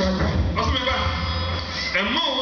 No se me va.